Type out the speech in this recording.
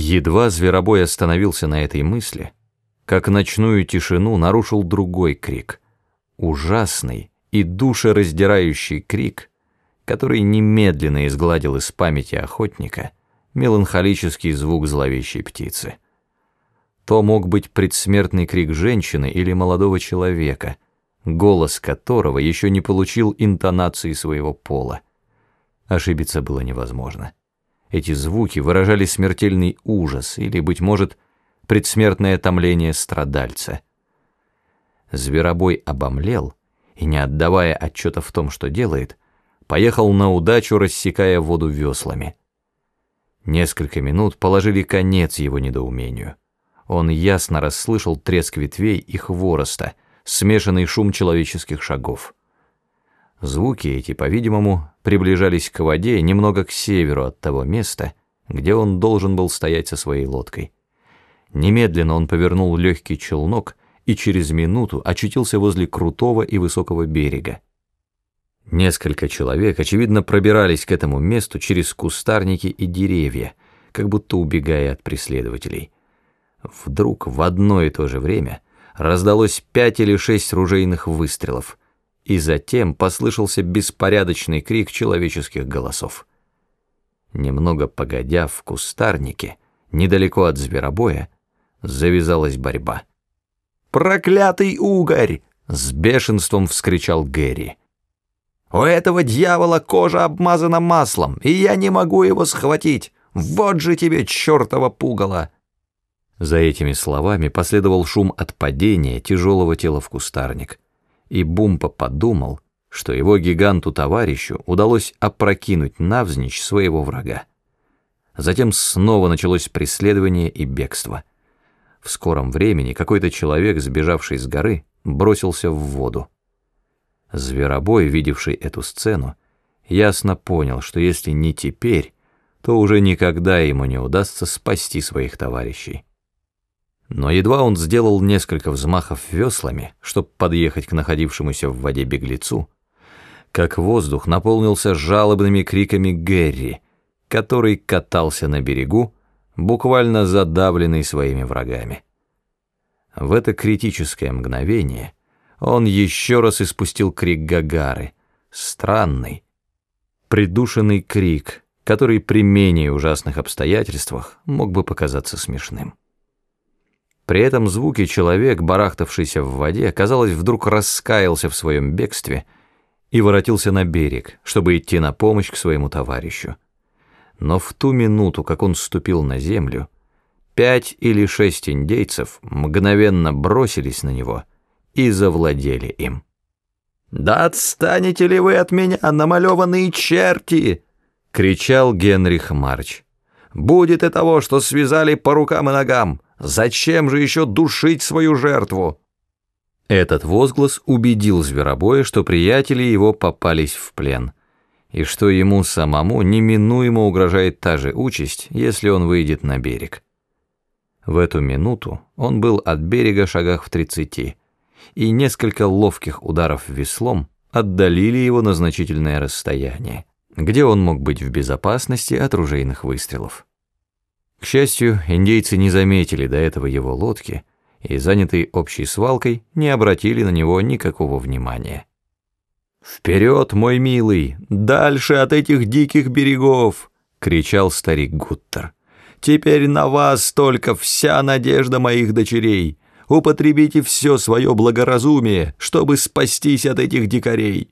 Едва зверобой остановился на этой мысли, как ночную тишину нарушил другой крик. Ужасный и душераздирающий крик, который немедленно изгладил из памяти охотника меланхолический звук зловещей птицы. То мог быть предсмертный крик женщины или молодого человека, голос которого еще не получил интонации своего пола. Ошибиться было невозможно. Эти звуки выражали смертельный ужас или, быть может, предсмертное томление страдальца. Зверобой обомлел и, не отдавая отчета в том, что делает, поехал на удачу, рассекая воду веслами. Несколько минут положили конец его недоумению. Он ясно расслышал треск ветвей и хвороста, смешанный шум человеческих шагов. Звуки эти, по-видимому, приближались к воде немного к северу от того места, где он должен был стоять со своей лодкой. Немедленно он повернул легкий челнок и через минуту очутился возле крутого и высокого берега. Несколько человек, очевидно, пробирались к этому месту через кустарники и деревья, как будто убегая от преследователей. Вдруг в одно и то же время раздалось пять или шесть ружейных выстрелов — и затем послышался беспорядочный крик человеческих голосов. Немного погодя в кустарнике, недалеко от зверобоя, завязалась борьба. «Проклятый угорь!» — с бешенством вскричал Гэри. «У этого дьявола кожа обмазана маслом, и я не могу его схватить! Вот же тебе чертова пугало!» За этими словами последовал шум от падения тяжелого тела в кустарник и Бумпа подумал, что его гиганту-товарищу удалось опрокинуть навзничь своего врага. Затем снова началось преследование и бегство. В скором времени какой-то человек, сбежавший с горы, бросился в воду. Зверобой, видевший эту сцену, ясно понял, что если не теперь, то уже никогда ему не удастся спасти своих товарищей. Но едва он сделал несколько взмахов веслами, чтобы подъехать к находившемуся в воде беглецу, как воздух наполнился жалобными криками Гэри, который катался на берегу, буквально задавленный своими врагами. В это критическое мгновение он еще раз испустил крик Гагары, странный, придушенный крик, который при менее ужасных обстоятельствах мог бы показаться смешным. При этом звуке человек, барахтавшийся в воде, казалось, вдруг раскаялся в своем бегстве и воротился на берег, чтобы идти на помощь к своему товарищу. Но в ту минуту, как он ступил на землю, пять или шесть индейцев мгновенно бросились на него и завладели им. «Да отстанете ли вы от меня, намалеванные черти!» — кричал Генрих Марч. «Будет и того, что связали по рукам и ногам!» Зачем же еще душить свою жертву?» Этот возглас убедил зверобоя, что приятели его попались в плен, и что ему самому неминуемо угрожает та же участь, если он выйдет на берег. В эту минуту он был от берега шагах в тридцати, и несколько ловких ударов веслом отдалили его на значительное расстояние, где он мог быть в безопасности от ружейных выстрелов. К счастью, индейцы не заметили до этого его лодки и, занятые общей свалкой, не обратили на него никакого внимания. «Вперед, мой милый! Дальше от этих диких берегов!» — кричал старик Гуттер. «Теперь на вас только вся надежда моих дочерей. Употребите все свое благоразумие, чтобы спастись от этих дикарей».